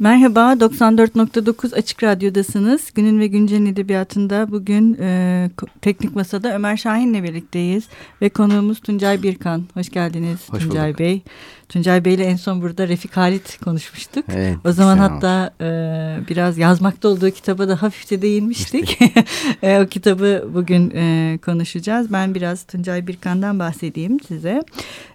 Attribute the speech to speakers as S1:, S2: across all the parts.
S1: Merhaba, 94.9 Açık Radyo'dasınız. Günün ve Güncel'in edebiyatında bugün e, teknik masada Ömer Şahin'le birlikteyiz. Ve konuğumuz Tuncay Birkan. Hoş geldiniz Hoş Tuncay bulduk. Bey. Tuncay Bey'le en son burada Refik Halit konuşmuştuk. Evet, o zaman hatta e, biraz yazmakta olduğu kitaba da hafifçe değinmiştik. e, o kitabı bugün e, konuşacağız. Ben biraz Tuncay Birkan'dan bahsedeyim size.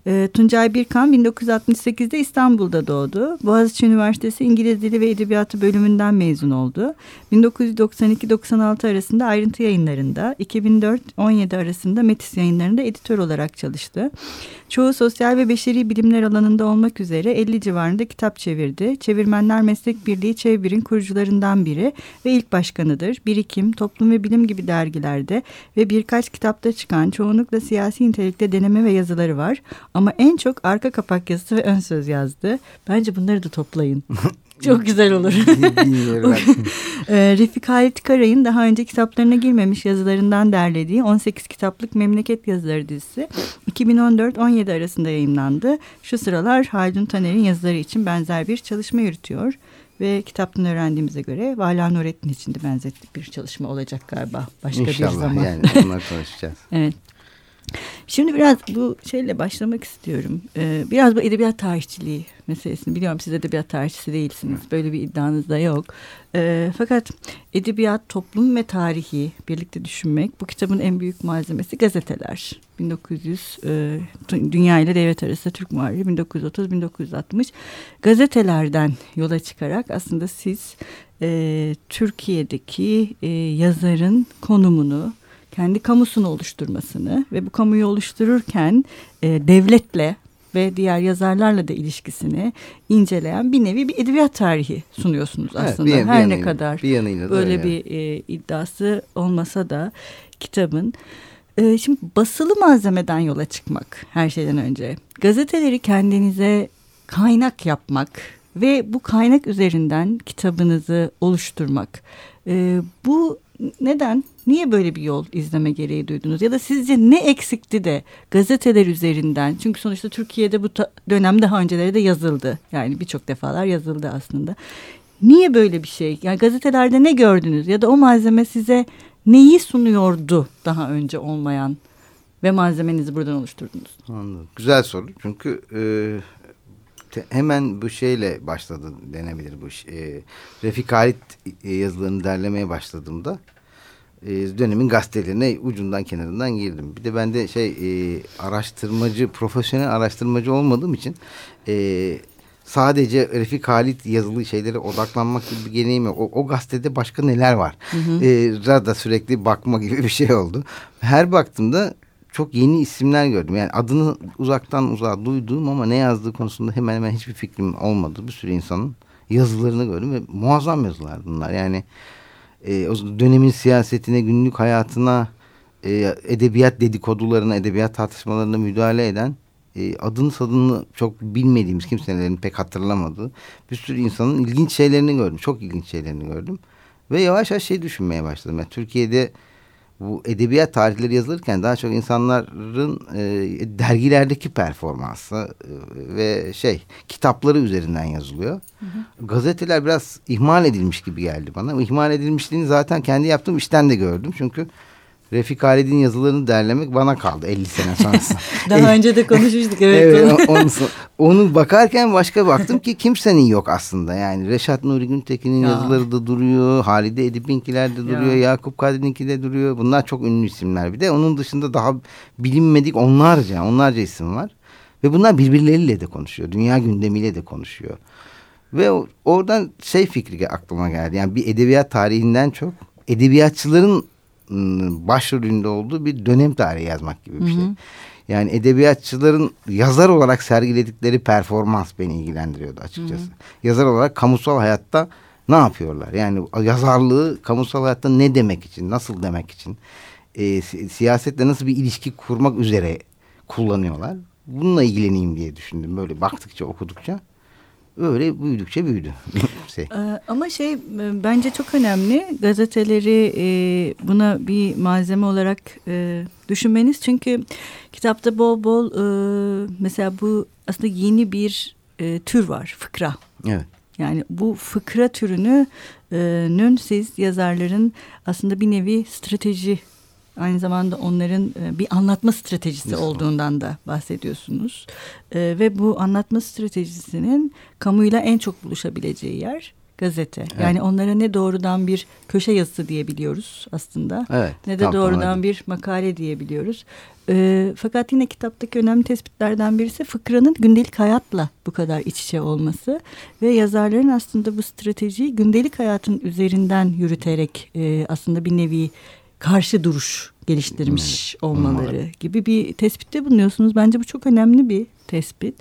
S1: E, Tuncay Birkan 1968'de İstanbul'da doğdu. Boğaziçi Üniversitesi İngiliz Dili ve Edebiyatı bölümünden mezun oldu. 1992-96 arasında ayrıntı yayınlarında, 2004-17 arasında Metis yayınlarında editör olarak çalıştı. Çoğu sosyal ve beşeri bilimler alanında olmak üzere 50 civarında kitap çevirdi. Çevirmenler Meslek Birliği Çevir'in kurucularından biri ve ilk başkanıdır. Birikim, Toplum ve Bilim gibi dergilerde ve birkaç kitapta çıkan çoğunlukla siyasi nitelikte deneme ve yazıları var. Ama en çok arka kapak yazısı ve ön söz yazdı. Bence bunları da toplayın. Çok güzel olur. e, Refik Halit Karay'ın daha önce kitaplarına girmemiş yazılarından derlediği 18 kitaplık Memleket Yazıları dizisi 2014-17 arasında yayınlandı. Şu sıralar Haldun Taner'in yazıları için benzer bir çalışma yürütüyor. Ve kitaptan öğrendiğimize göre Vala Nurettin için de benzettik bir çalışma olacak galiba başka
S2: İnşallah,
S1: bir zaman.
S2: yani onlar konuşacağız.
S1: evet. Şimdi biraz bu şeyle başlamak istiyorum. Ee, biraz bu edebiyat tarihçiliği meselesini biliyorum siz edebiyat tarihçisi değilsiniz. Böyle bir iddianız da yok. Ee, fakat edebiyat, toplum ve tarihi birlikte düşünmek bu kitabın en büyük malzemesi gazeteler. 1900 e, Dünya ile Devlet Arası Türk Muharriri 1930-1960 gazetelerden yola çıkarak aslında siz e, Türkiye'deki e, yazarın konumunu kendi kamusunu oluşturmasını ve bu kamuyu oluştururken e, devletle ve diğer yazarlarla da ilişkisini inceleyen bir nevi bir edebiyat tarihi sunuyorsunuz aslında. Evet, bir, Her bir ne kadar bir yanıyla böyle öyle. bir e, iddiası olmasa da kitabın. E, şimdi basılı malzemeden yola çıkmak her şeyden önce. Gazeteleri kendinize kaynak yapmak ve bu kaynak üzerinden kitabınızı oluşturmak. E, bu neden? Niye böyle bir yol izleme gereği duydunuz? Ya da sizce ne eksikti de gazeteler üzerinden? Çünkü sonuçta Türkiye'de bu dönem daha önceleri de yazıldı. Yani birçok defalar yazıldı aslında. Niye böyle bir şey? Yani gazetelerde ne gördünüz? Ya da o malzeme size neyi sunuyordu daha önce olmayan ve malzemenizi buradan oluşturdunuz?
S2: Anladım. Güzel soru. Çünkü e, te, hemen bu şeyle başladı denebilir bu iş. E, Refik Halit e, yazılarını derlemeye başladığımda e, dönemin gazetelerine ucundan kenarından girdim. Bir de ben de şey e, araştırmacı, profesyonel araştırmacı olmadığım için e, sadece Refik Halit yazılı şeylere odaklanmak gibi bir geleneğim yok. O, o gazetede başka neler var? Hı hı. E, da sürekli bakma gibi bir şey oldu. Her baktığımda çok yeni isimler gördüm. Yani adını uzaktan uzağa duyduğum ama ne yazdığı konusunda hemen hemen hiçbir fikrim olmadı. Bir sürü insanın yazılarını gördüm ve muazzam yazılar bunlar. Yani e, o dönemin siyasetine, günlük hayatına, e, edebiyat dedikodularına, edebiyat tartışmalarına müdahale eden e, adını sadını çok bilmediğimiz kimselerin pek hatırlamadığı bir sürü insanın ilginç şeylerini gördüm. Çok ilginç şeylerini gördüm. Ve yavaş yavaş şey düşünmeye başladım. Yani Türkiye'de bu edebiyat tarihleri yazılırken daha çok insanların e, dergilerdeki performansı e, ve şey kitapları üzerinden yazılıyor. Hı hı. Gazeteler biraz ihmal edilmiş gibi geldi bana. İhmal edilmişliğini zaten kendi yaptığım işten de gördüm. Çünkü Refik Halid'in yazılarını derlemek bana kaldı 50 sene sonrasında.
S1: Daha önce de konuşmuştuk evet.
S2: evet onu, onu bakarken başka baktım ki kimsenin yok aslında. Yani Reşat Nuri Güntekin'in ya. yazıları da duruyor. Halide Edip'inkiler de duruyor. Ya. Yakup Kadri'ninki de duruyor. Bunlar çok ünlü isimler bir de. Onun dışında daha bilinmedik onlarca onlarca isim var. Ve bunlar birbirleriyle de konuşuyor. Dünya gündemiyle de konuşuyor. Ve oradan şey fikri aklıma geldi. Yani bir edebiyat tarihinden çok edebiyatçıların başrolünde olduğu bir dönem tarihi yazmak gibi bir şey. Hı hı. Yani edebiyatçıların yazar olarak sergiledikleri performans beni ilgilendiriyordu açıkçası. Hı hı. Yazar olarak kamusal hayatta ne yapıyorlar? Yani yazarlığı kamusal hayatta ne demek için, nasıl demek için, e, siyasetle nasıl bir ilişki kurmak üzere kullanıyorlar? Bununla ilgileneyim diye düşündüm böyle baktıkça, okudukça öyle büyüdükçe büyüdü.
S1: şey. Ee, ama şey e, bence çok önemli gazeteleri e, buna bir malzeme olarak e, düşünmeniz. Çünkü kitapta bol bol mesela bu aslında yeni bir tür var fıkra.
S2: Evet.
S1: Yani bu fıkra türünün siz yazarların aslında bir nevi strateji aynı zamanda onların bir anlatma stratejisi Nasıl? olduğundan da bahsediyorsunuz. Ve bu anlatma stratejisinin kamuyla en çok buluşabileceği yer gazete. Evet. Yani onlara ne doğrudan bir köşe yazısı diyebiliyoruz aslında. Evet, ne de doğrudan bir makale diyebiliyoruz. E, fakat yine kitaptaki önemli tespitlerden birisi fıkranın gündelik hayatla bu kadar iç içe olması ve yazarların aslında bu stratejiyi gündelik hayatın üzerinden yürüterek e, aslında bir nevi karşı duruş geliştirmiş olmaları gibi bir tespitte bulunuyorsunuz. Bence bu çok önemli bir tespit.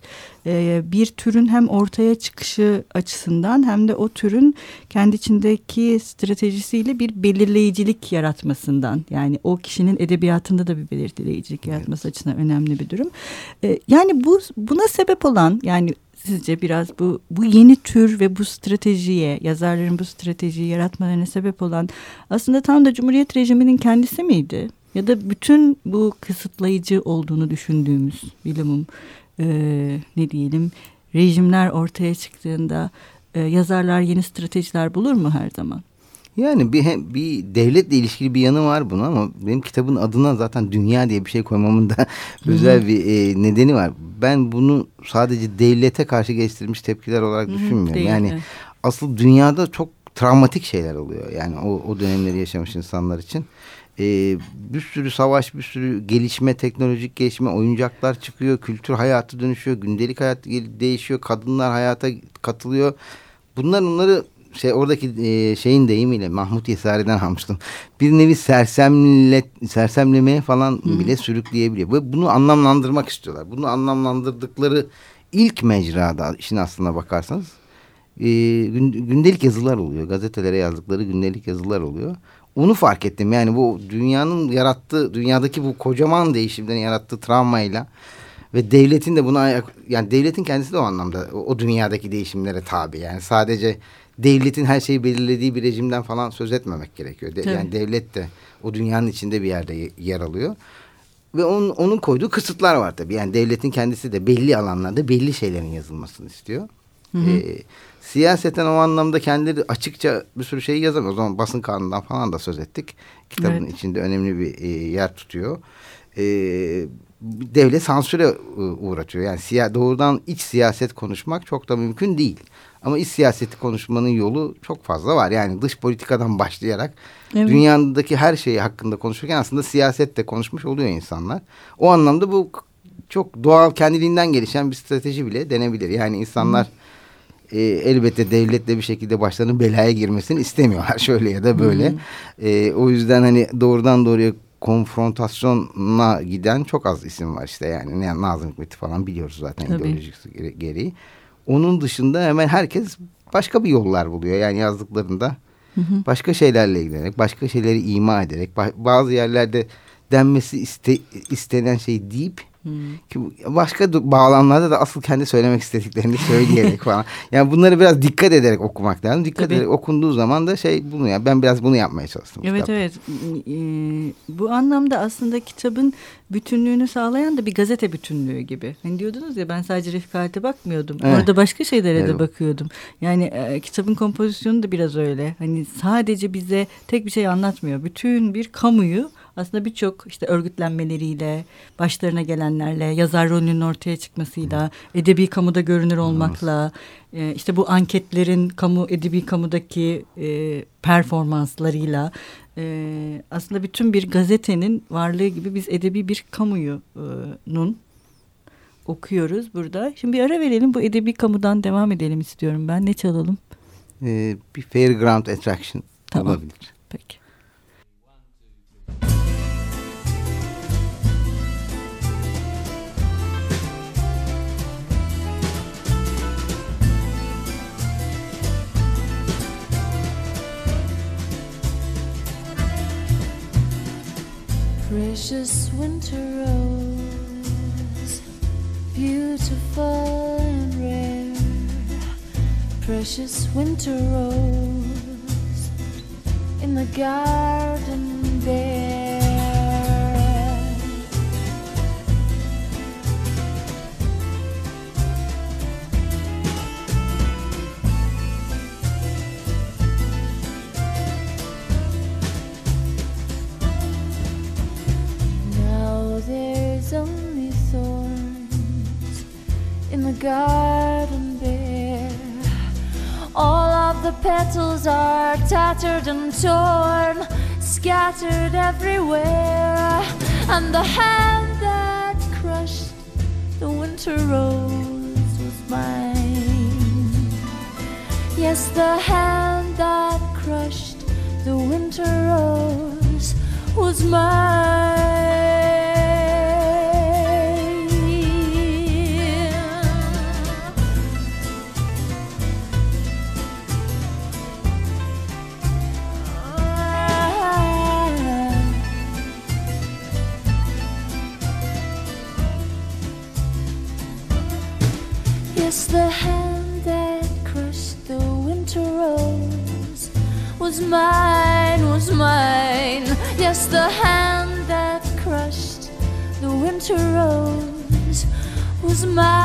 S1: Ee, bir türün hem ortaya çıkışı açısından hem de o türün kendi içindeki stratejisiyle bir belirleyicilik yaratmasından yani o kişinin edebiyatında da bir belirleyicilik yaratması evet. açısından önemli bir durum. Ee, yani bu buna sebep olan yani sizce biraz bu bu yeni tür ve bu stratejiye yazarların bu stratejiyi yaratmalarına sebep olan aslında tam da Cumhuriyet rejiminin kendisi miydi? Ya da bütün bu kısıtlayıcı olduğunu düşündüğümüz bilimum e, ne diyelim rejimler ortaya çıktığında e, yazarlar yeni stratejiler bulur mu her zaman?
S2: Yani bir, bir devletle ilişkili bir yanı var buna ama benim kitabın adına zaten dünya diye bir şey koymamın da özel bir e, nedeni var. Ben bunu sadece devlete karşı geliştirilmiş tepkiler olarak düşünmüyorum. Değil, yani evet. asıl dünyada çok travmatik şeyler oluyor. Yani o, o dönemleri yaşamış insanlar için. Ee, bir sürü savaş, bir sürü gelişme, teknolojik gelişme, oyuncaklar çıkıyor, kültür hayatı dönüşüyor, gündelik hayat değişiyor, kadınlar hayata katılıyor. Bunlar onları şey oradaki e, şeyin deyimiyle Mahmut Yesari'den almıştım. Bir nevi sersemle, sersemlemeye falan Hı. bile sürükleyebiliyor. Ve bunu anlamlandırmak istiyorlar. Bunu anlamlandırdıkları ilk mecrada işin aslına bakarsanız e, gündelik yazılar oluyor. Gazetelere yazdıkları gündelik yazılar oluyor. Onu fark ettim. Yani bu dünyanın yarattığı, dünyadaki bu kocaman değişimlerin yarattığı travmayla ve devletin de buna yani devletin kendisi de o anlamda o, o dünyadaki değişimlere tabi. Yani sadece devletin her şeyi belirlediği bir rejimden falan söz etmemek gerekiyor. De, yani devlet de o dünyanın içinde bir yerde yer alıyor. Ve onun, onun koyduğu kısıtlar var tabii. Yani devletin kendisi de belli alanlarda belli şeylerin yazılmasını istiyor. Hı hı. Ee, siyaseten o anlamda kendileri açıkça bir sürü şey yazamıyor. O zaman basın kanunundan falan da söz ettik. Kitabın evet. içinde önemli bir e, yer tutuyor. E, devlet sansüre e, uğratıyor. Yani siya, doğrudan iç siyaset konuşmak çok da mümkün değil. Ama iç siyaseti konuşmanın yolu çok fazla var. Yani dış politikadan başlayarak evet. dünyadaki her şeyi hakkında konuşurken aslında siyasette konuşmuş oluyor insanlar. O anlamda bu çok doğal kendiliğinden gelişen bir strateji bile denebilir. Yani insanlar e, elbette devletle bir şekilde başlarının belaya girmesini istemiyorlar şöyle ya da böyle. E, o yüzden hani doğrudan doğruya konfrontasyona giden çok az isim var işte yani Nazım Hikmet'i falan biliyoruz zaten Tabii. ideolojisi gereği. Onun dışında hemen herkes başka bir yollar buluyor. Yani yazdıklarında hı hı. başka şeylerle ilgilenerek, başka şeyleri ima ederek, bazı yerlerde denmesi iste, istenen şey deyip. Ki başka bağlamlarda da asıl kendi söylemek istediklerini söyleyerek falan. Yani bunları biraz dikkat ederek okumak lazım. Dikkat Tabii. ederek okunduğu zaman da şey bunu ya ben biraz bunu yapmaya çalıştım.
S1: Evet kitapta. evet. Ee, bu anlamda aslında kitabın bütünlüğünü sağlayan da bir gazete bütünlüğü gibi. Hani diyordunuz ya ben sadece refikate bakmıyordum. Evet. Orada başka şeylere evet. de bakıyordum. Yani e, kitabın kompozisyonu da biraz öyle. Hani sadece bize tek bir şey anlatmıyor. Bütün bir kamuyu aslında birçok işte örgütlenmeleriyle, başlarına gelenlerle, yazar rolünün ortaya çıkmasıyla, edebi kamuda görünür olmakla, e, işte bu anketlerin kamu edebi kamudaki e, performanslarıyla e, aslında bütün bir gazetenin varlığı gibi biz edebi bir kamuyunun okuyoruz burada. Şimdi bir ara verelim bu edebi kamudan devam edelim istiyorum ben. Ne çalalım?
S2: Ee, bir Fairground Attraction tamam. olabilir.
S1: Peki. Precious winter rose, beautiful and rare. Precious winter rose in the garden bare.
S3: Petals are tattered and torn, scattered everywhere. And the hand that crushed the winter rose was mine. Yes, the hand that crushed the winter rose was mine. The hand that crushed the winter rose was mine,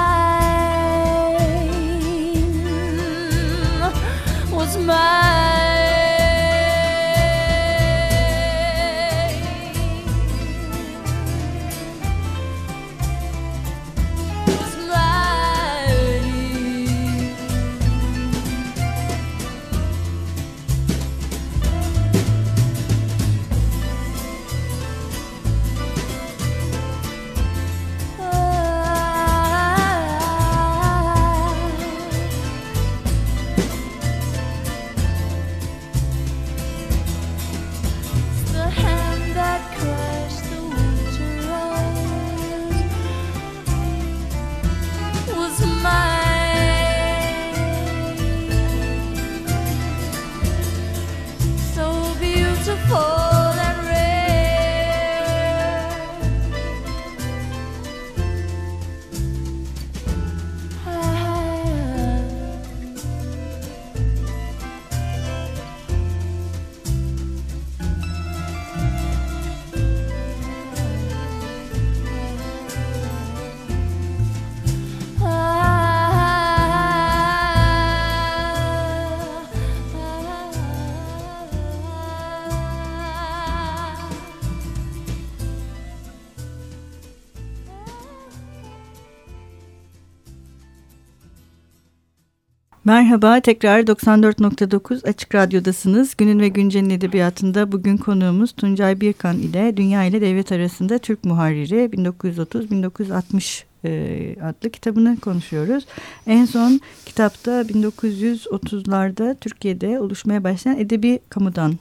S1: Merhaba, tekrar 94.9 Açık Radyo'dasınız. Günün ve Güncel'in edebiyatında bugün konuğumuz Tuncay Birkan ile Dünya ile Devlet Arasında Türk Muharriri 1930-1960 e, adlı kitabını konuşuyoruz. En son kitapta 1930'larda Türkiye'de oluşmaya başlayan edebi kamudan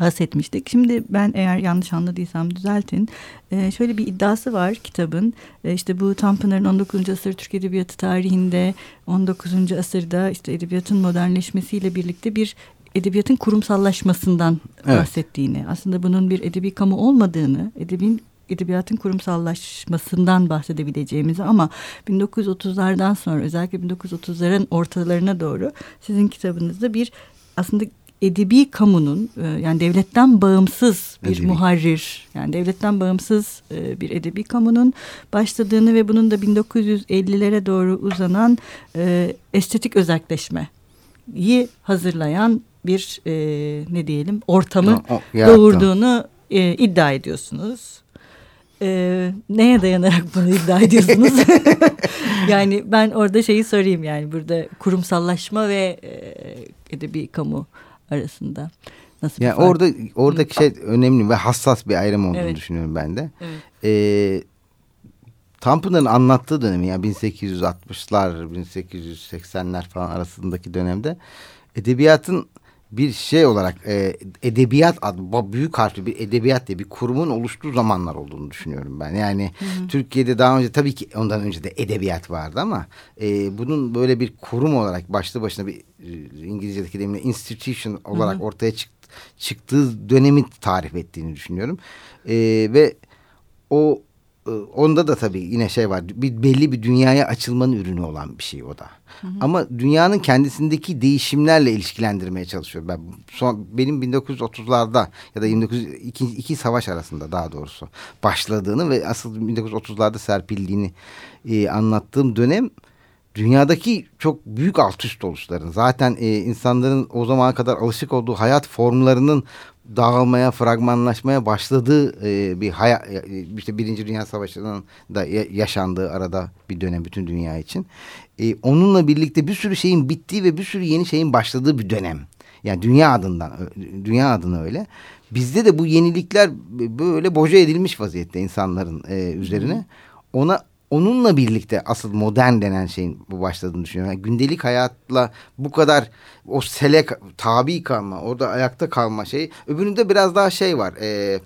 S1: bahsetmiştik. Şimdi ben eğer yanlış anladıysam düzeltin. Ee, şöyle bir iddiası var kitabın. Ee, işte bu Tanpınar'ın 19. asır Türk Edebiyatı tarihinde 19. asırda işte edebiyatın modernleşmesiyle birlikte bir edebiyatın kurumsallaşmasından
S2: Evet.
S1: bahsettiğini. Aslında bunun bir edebi kamu olmadığını, edebin edebiyatın kurumsallaşmasından bahsedebileceğimizi ama 1930'lardan sonra özellikle 1930'ların ortalarına doğru sizin kitabınızda bir aslında edebi kamunun e, yani devletten bağımsız bir
S2: Edebi.
S1: muharrir yani devletten bağımsız e, bir edebi kamunun başladığını ve bunun da 1950'lere doğru uzanan e, estetik özelleşmeyi hazırlayan bir e, ne diyelim ortamı
S2: O- o-
S1: doğurduğunu e, iddia ediyorsunuz. E, neye dayanarak bunu iddia ediyorsunuz? yani ben orada şeyi sorayım yani burada kurumsallaşma ve e, edebi kamu arasında nasıl
S2: Yani orada oradaki şey önemli ve hassas bir ayrım olduğunu
S1: Evet.
S2: düşünüyorum ben de.
S1: Evet.
S2: Ee, Tanpınar'ın anlattığı dönemi yani 1860'lar 1880'ler falan arasındaki dönemde edebiyatın bir şey olarak e, edebiyat adı bu büyük harfli bir edebiyat diye bir kurumun oluştuğu zamanlar olduğunu düşünüyorum ben. Yani Türkiye'de daha önce tabii ki ondan önce de edebiyat vardı ama e, bunun böyle bir kurum olarak başlı başına bir e, İngilizce'deki deyimle institution olarak ortaya çık, çıktığı dönemi tarif ettiğini düşünüyorum. E, ve o onda da tabii yine şey var. Bir belli bir dünyaya açılmanın ürünü olan bir şey o da. Ama dünyanın kendisindeki değişimlerle ilişkilendirmeye çalışıyor. Ben son benim 1930'larda ya da 19 iki, iki savaş arasında daha doğrusu başladığını ve asıl 1930'larda serpildiğini e, anlattığım dönem dünyadaki çok büyük alt üst oluşların zaten e, insanların o zamana kadar alışık olduğu hayat formlarının dağılmaya, fragmanlaşmaya başladığı e, bir hayat, işte Birinci Dünya Savaşı'nın da ya- yaşandığı arada bir dönem bütün dünya için. e, onunla birlikte bir sürü şeyin bittiği ve bir sürü yeni şeyin başladığı bir dönem. Yani dünya adından, dünya adına öyle. Bizde de bu yenilikler böyle boca edilmiş vaziyette insanların e, üzerine. Ona onunla birlikte asıl modern denen şeyin bu başladığını düşünüyorum. Yani gündelik hayatla bu kadar o sele tabi kalma, orada ayakta kalma şey. Öbüründe biraz daha şey var. E,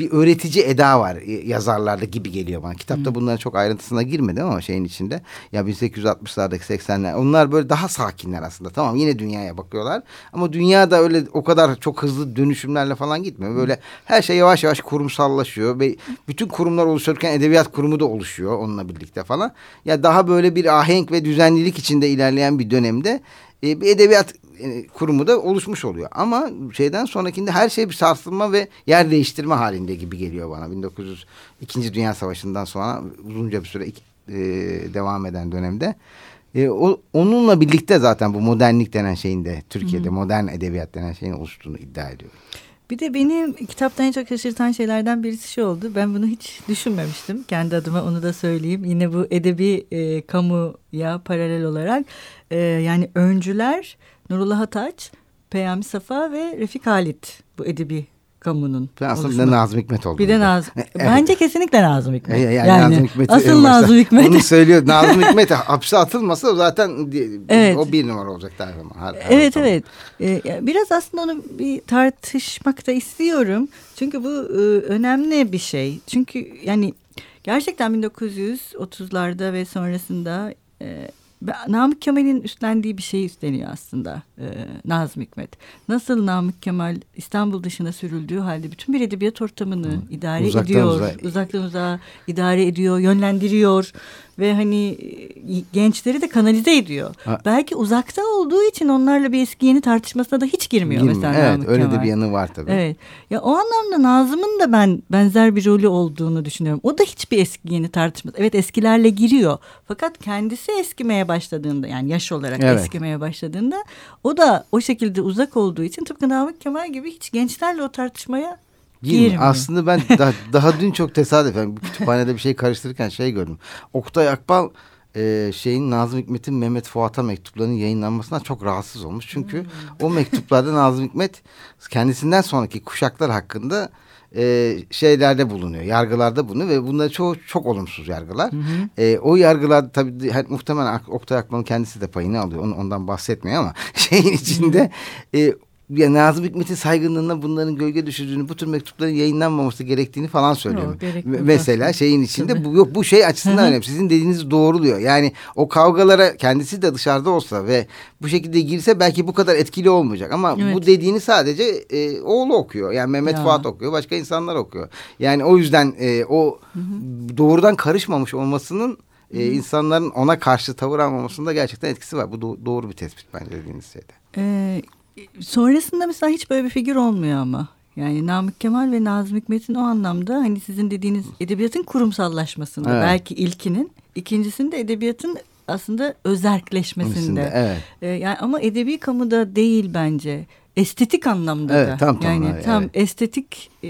S2: bir öğretici eda var yazarlarda gibi geliyor bana. Kitapta bunların çok ayrıntısına girmedim ama şeyin içinde. Ya 1860'lardaki 80'ler onlar böyle daha sakinler aslında. Tamam yine dünyaya bakıyorlar ama dünya da öyle o kadar çok hızlı dönüşümlerle falan gitmiyor. Böyle her şey yavaş yavaş kurumsallaşıyor ve bütün kurumlar oluşurken edebiyat kurumu da oluşuyor onunla birlikte falan. Ya daha böyle bir ahenk ve düzenlilik içinde ilerleyen bir dönemde e, bir edebiyat e, kurumu da oluşmuş oluyor. Ama şeyden sonrakinde her şey bir sarsılma ve yer değiştirme halinde gibi geliyor bana. 1902. Dünya Savaşı'ndan sonra uzunca bir süre e, devam eden dönemde. E, o, onunla birlikte zaten bu modernlik denen şeyin de Türkiye'de Hı -hı. modern edebiyat denen şeyin oluştuğunu iddia ediyor.
S1: Bir de benim kitaptan en çok şaşırtan şeylerden birisi şu oldu. Ben bunu hiç düşünmemiştim. Kendi adıma onu da söyleyeyim. Yine bu edebi e, kamuya paralel olarak e, yani öncüler Nurullah Ataç, Peyami Safa ve Refik Halit bu edebi kamunun.
S2: Aslında de Nazım Hikmet oldu.
S1: Bir de Nazım. evet. Bence kesinlikle Nazım Hikmet.
S2: Yani, yani Nazım Hikmet
S1: asıl Nazım Hikmet.
S2: Onu söylüyor. Nazım Hikmet hapse atılmasa zaten evet. o bir numara olacak her zaman. Her, her
S1: evet zaman. evet. Ee, biraz aslında onu bir tartışmak da istiyorum. Çünkü bu e, önemli bir şey. Çünkü yani gerçekten 1930'larda ve sonrasında e, Namık Kemal'in üstlendiği bir şey üstleniyor aslında e, Nazım Hikmet. Nasıl Namık Kemal İstanbul dışına sürüldüğü halde bütün bir edebiyat ortamını Hı. idare uzaktan ediyor. Uzağa. Uzaktan uzağa idare ediyor, yönlendiriyor ve hani e, gençleri de kanalize ediyor. Ha. Belki uzakta olduğu için onlarla bir eski yeni tartışmasına da hiç girmiyor, girmiyor. mesela
S2: Evet
S1: Namık
S2: öyle
S1: Kemal.
S2: de bir yanı var tabii.
S1: Evet. Ya o anlamda Nazım'ın da ben benzer bir rolü olduğunu düşünüyorum. O da hiçbir eski yeni tartışması. Evet eskilerle giriyor. Fakat kendisi eskimeye başladığında yani yaş olarak evet. eskimeye başladığında o da o şekilde uzak olduğu için tıpkı Namık Kemal gibi hiç gençlerle o tartışmaya Girmiyor.
S2: Aslında ben daha, daha dün çok tesadüfen kütüphanede bir şey karıştırırken şey gördüm. Oktay Akbal e, şeyin Nazım Hikmet'in Mehmet Fuat'a mektuplarının yayınlanmasından çok rahatsız olmuş. Çünkü hmm. o mektuplarda Nazım Hikmet kendisinden sonraki kuşaklar hakkında e, şeylerde bulunuyor, yargılarda bulunuyor ve bunlar çoğu çok olumsuz yargılar. Hı hı. E, o yargılar tabii her, muhtemelen Oktay Akman'ın kendisi de payını alıyor. Onu, ondan bahsetmiyor ama şeyin içinde e, ya Nazım Hikmet'in saygınlığına bunların gölge düşürdüğünü, bu tür mektupların yayınlanmaması gerektiğini falan söylüyor. Mesela şeyin içinde bu yok bu şey açısından önemli. Sizin dediğiniz doğruluyor. Yani o kavgalara kendisi de dışarıda olsa ve bu şekilde girse belki bu kadar etkili olmayacak ama evet. bu dediğini sadece e, oğlu okuyor. Yani Mehmet ya. Fuat okuyor, başka insanlar okuyor. Yani o yüzden e, o hı hı. doğrudan karışmamış olmasının e, insanların ona karşı tavır almamasında gerçekten etkisi var. Bu do doğru bir tespit bence dediğiniz şeyde.
S1: Ee, sonrasında mesela hiç böyle bir figür olmuyor ama. Yani Namık Kemal ve Nazım Hikmet'in o anlamda hani sizin dediğiniz edebiyatın kurumsallaşmasında evet. belki ilkinin, ikincisinde edebiyatın aslında özerkleşmesinde.
S2: evet.
S1: Ee, yani ama edebi kamuda değil bence. Estetik anlamda
S2: evet,
S1: da.
S2: Tam,
S1: tam,
S2: yani
S1: tam
S2: evet.
S1: estetik e,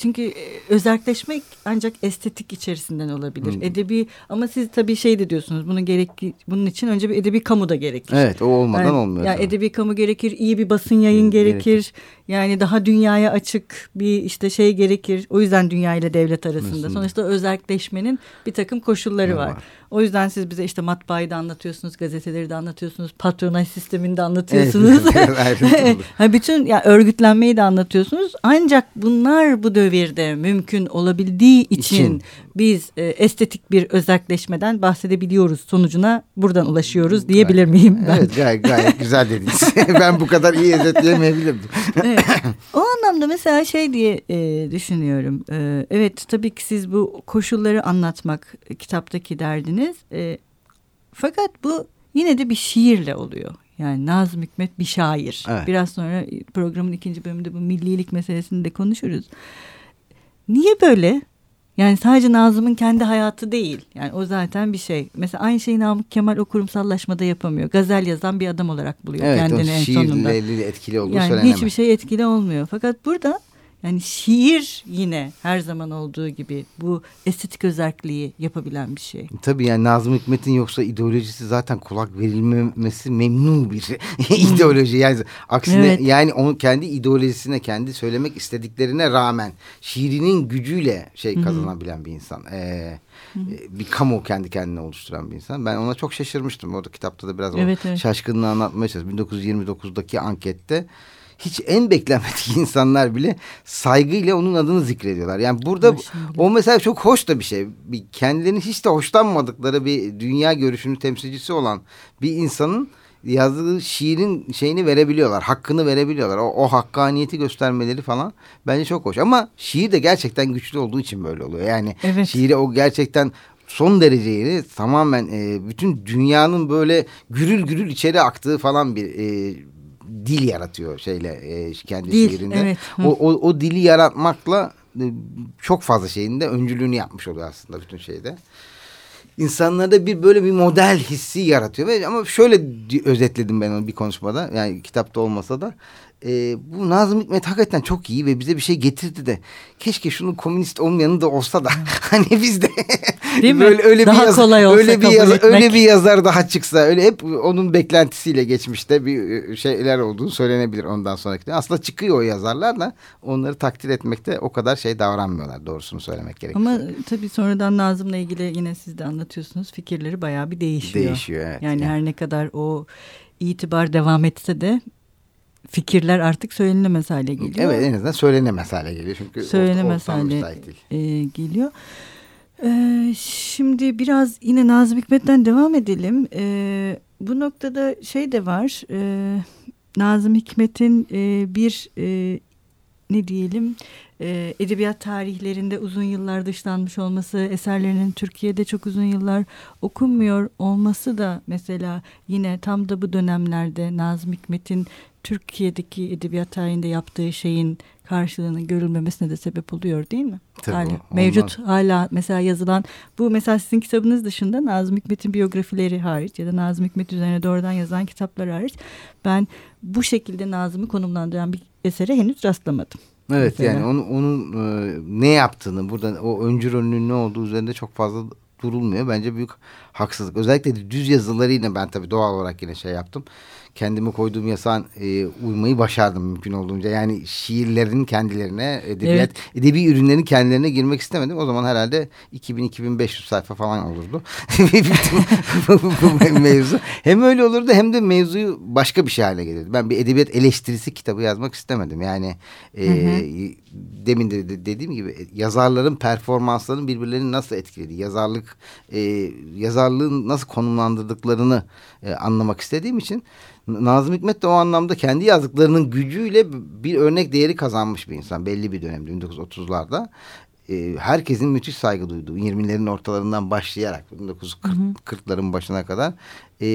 S1: çünkü e, özelleşmek ancak estetik içerisinden olabilir. Hmm. Edebi ama siz tabii şey de diyorsunuz. Bunun gerek bunun için önce bir edebi kamu da gerekir.
S2: Evet, o olmadan
S1: yani,
S2: olmuyor.
S1: Yani edebi kamu gerekir, iyi bir basın yayın hmm, gerekir. gerekir. Yani daha dünyaya açık bir işte şey gerekir. O yüzden dünya ile devlet arasında. Aslında. Sonuçta özelleşmenin bir takım koşulları var. var. O yüzden siz bize işte matbaayı da anlatıyorsunuz, gazeteleri de anlatıyorsunuz, patronaj sistemini de anlatıyorsunuz. Evet, bütün yani örgütlenmeyi de anlatıyorsunuz. Ancak bunlar bu devirde mümkün olabildiği için, için. biz e, estetik bir özelleşmeden bahsedebiliyoruz sonucuna buradan ulaşıyoruz diyebilir miyim ben?
S2: Evet gayet, gayet güzel dediniz. ben bu kadar iyi özetleyemeyebilirdim.
S1: evet. O anlamda mesela şey diye e, düşünüyorum. E, evet tabii ki siz bu koşulları anlatmak kitaptaki derdiniz. E, fakat bu yine de bir şiirle oluyor. Yani Nazım Hikmet bir şair. Evet. Biraz sonra programın ikinci bölümünde bu millilik meselesini de konuşuruz. Niye böyle? Yani sadece Nazım'ın kendi hayatı değil. Yani o zaten bir şey. Mesela aynı şeyi Namık Kemal o kurumsallaşmada yapamıyor. Gazel yazan bir adam olarak buluyor
S2: evet,
S1: kendini en sonunda.
S2: Evet o etkili olduğu
S1: yani
S2: söylenemez.
S1: Hiçbir şey etkili olmuyor. Fakat burada Yani şiir yine her zaman olduğu gibi bu estetik özelliği yapabilen bir şey.
S2: Tabii yani Nazım Hikmet'in yoksa ideolojisi zaten kulak verilmemesi memnun bir ideoloji. Yani aksine evet. yani onun kendi ideolojisine, kendi söylemek istediklerine rağmen şiirinin gücüyle şey kazanabilen bir insan. Ee, bir kamu kendi kendine oluşturan bir insan. Ben ona çok şaşırmıştım. Orada kitapta da biraz evet, evet. şaşkınlığı anlatmaya çalıştım. 1929'daki ankette hiç en beklenmedik insanlar bile saygıyla onun adını zikrediyorlar. Yani burada o mesela çok hoş da bir şey. Bir kendilerini hiç de hoşlanmadıkları bir dünya görüşünün temsilcisi olan bir insanın yazdığı şiirin şeyini verebiliyorlar. Hakkını verebiliyorlar. O, o hakkaniyeti göstermeleri falan bence çok hoş. Ama şiir de gerçekten güçlü olduğu için böyle oluyor. Yani evet. şiiri o gerçekten son derece yeni tamamen e, bütün dünyanın böyle gürül gürül içeri aktığı falan bir e, dil yaratıyor şeyle e, kendi dil, şiirinde. Evet. O, o, o dili yaratmakla e, çok fazla şeyinde öncülüğünü yapmış oluyor aslında bütün şeyde. İnsanlarda bir böyle bir model hissi yaratıyor ve ama şöyle özetledim ben onu bir konuşmada yani kitapta olmasa da e, bu Nazım Hikmet hakikaten çok iyi ve bize bir şey getirdi de keşke şunun komünist olmayanı da olsa da hani biz de Değil mi? böyle öyle daha bir yazar, kolay olsa öyle bir yazar, öyle bir yazar daha çıksa öyle hep onun beklentisiyle geçmişte bir e, şeyler olduğunu söylenebilir ondan sonraki. Aslında çıkıyor o yazarlar da onları takdir etmekte o kadar şey davranmıyorlar doğrusunu söylemek gerekiyor.
S1: Ama tabii sonradan Nazım'la ilgili yine siz de anlatıyorsunuz fikirleri bayağı bir değişiyor.
S2: Değişiyor evet.
S1: Yani, yani. her ne kadar o itibar devam etse de fikirler artık söylenemez hale geliyor.
S2: Evet en azından söylenemez hale geliyor. Çünkü
S1: söylenemez hale e, geliyor. Ee, şimdi biraz yine Nazım Hikmet'ten devam edelim. Ee, bu noktada şey de var. E, Nazım Hikmet'in e, bir e, ne diyelim e, edebiyat tarihlerinde uzun yıllar dışlanmış olması, eserlerinin Türkiye'de çok uzun yıllar okunmuyor olması da mesela yine tam da bu dönemlerde Nazım Hikmet'in Türkiye'deki edebiyat tarihinde yaptığı şeyin karşılığının görülmemesine de sebep oluyor değil mi?
S2: Tabii,
S1: hala, mevcut hala mesela yazılan bu mesela sizin kitabınız dışında Nazım Hikmet'in biyografileri hariç ya da Nazım Hikmet üzerine doğrudan yazılan kitaplar hariç ben bu şekilde Nazım'ı konumlandıran bir esere henüz rastlamadım.
S2: Evet mesela. yani onun, onun e, ne yaptığını burada o öncü rolünün ne olduğu üzerinde çok fazla durulmuyor. Bence büyük haksızlık. Özellikle düz yazılarıyla ben tabii doğal olarak yine şey yaptım kendime koyduğum yasağın e, uymayı başardım mümkün olduğunca. Yani şiirlerin kendilerine, edebiyat, evet. edebi ürünlerin kendilerine girmek istemedim. O zaman herhalde 2000-2500 sayfa falan olurdu. mevzu. Hem öyle olurdu hem de mevzuyu başka bir şey hale gelirdi. Ben bir edebiyat eleştirisi kitabı yazmak istemedim. Yani e, hı hı. Demin de dediğim gibi yazarların performanslarının birbirlerini nasıl etkiledi? Yazarlık, e, yazarlığın nasıl konumlandırdıklarını e, anlamak istediğim için Nazım Hikmet de o anlamda kendi yazdıklarının gücüyle bir örnek değeri kazanmış bir insan belli bir dönemde 1930'larda. E, herkesin müthiş saygı duyduğu 20'lerin ortalarından başlayarak 1940'ların başına kadar e,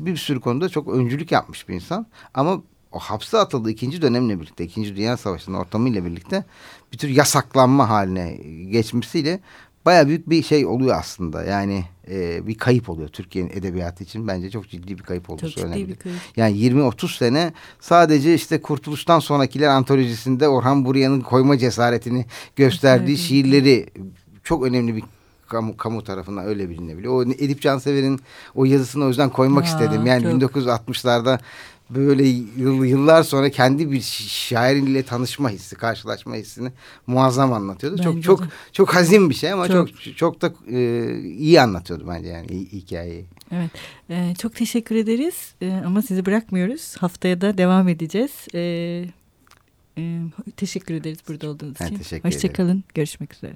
S2: bir sürü konuda çok öncülük yapmış bir insan. Ama o hapse atıldığı ikinci dönemle birlikte, ikinci Dünya Savaşı'nın ortamıyla birlikte bir tür yasaklanma haline geçmesiyle baya büyük bir şey oluyor aslında. Yani e, bir kayıp oluyor Türkiye'nin edebiyatı için. Bence çok ciddi bir kayıp olduğu söylenebilir. Yani 20-30 sene sadece işte Kurtuluş'tan sonrakiler antolojisinde Orhan Buraya'nın koyma cesaretini gösterdiği evet. şiirleri çok önemli bir kamu, kamu tarafından öyle bilinebiliyor. O Edip Cansever'in o yazısını o yüzden koymak ya, istedim. Yani çok... 1960'larda böyle yıllar sonra kendi bir şairiyle tanışma hissi, karşılaşma hissini muazzam anlatıyordu. Bence çok çok de. çok hazin bir şey ama çok çok, çok da e, iyi anlatıyordu bence yani hikayeyi.
S1: Evet. Ee, çok teşekkür ederiz. Ee, ama sizi bırakmıyoruz. Haftaya da devam edeceğiz. Ee, e, teşekkür ederiz burada olduğunuz ben için. Hoşçakalın. Görüşmek üzere.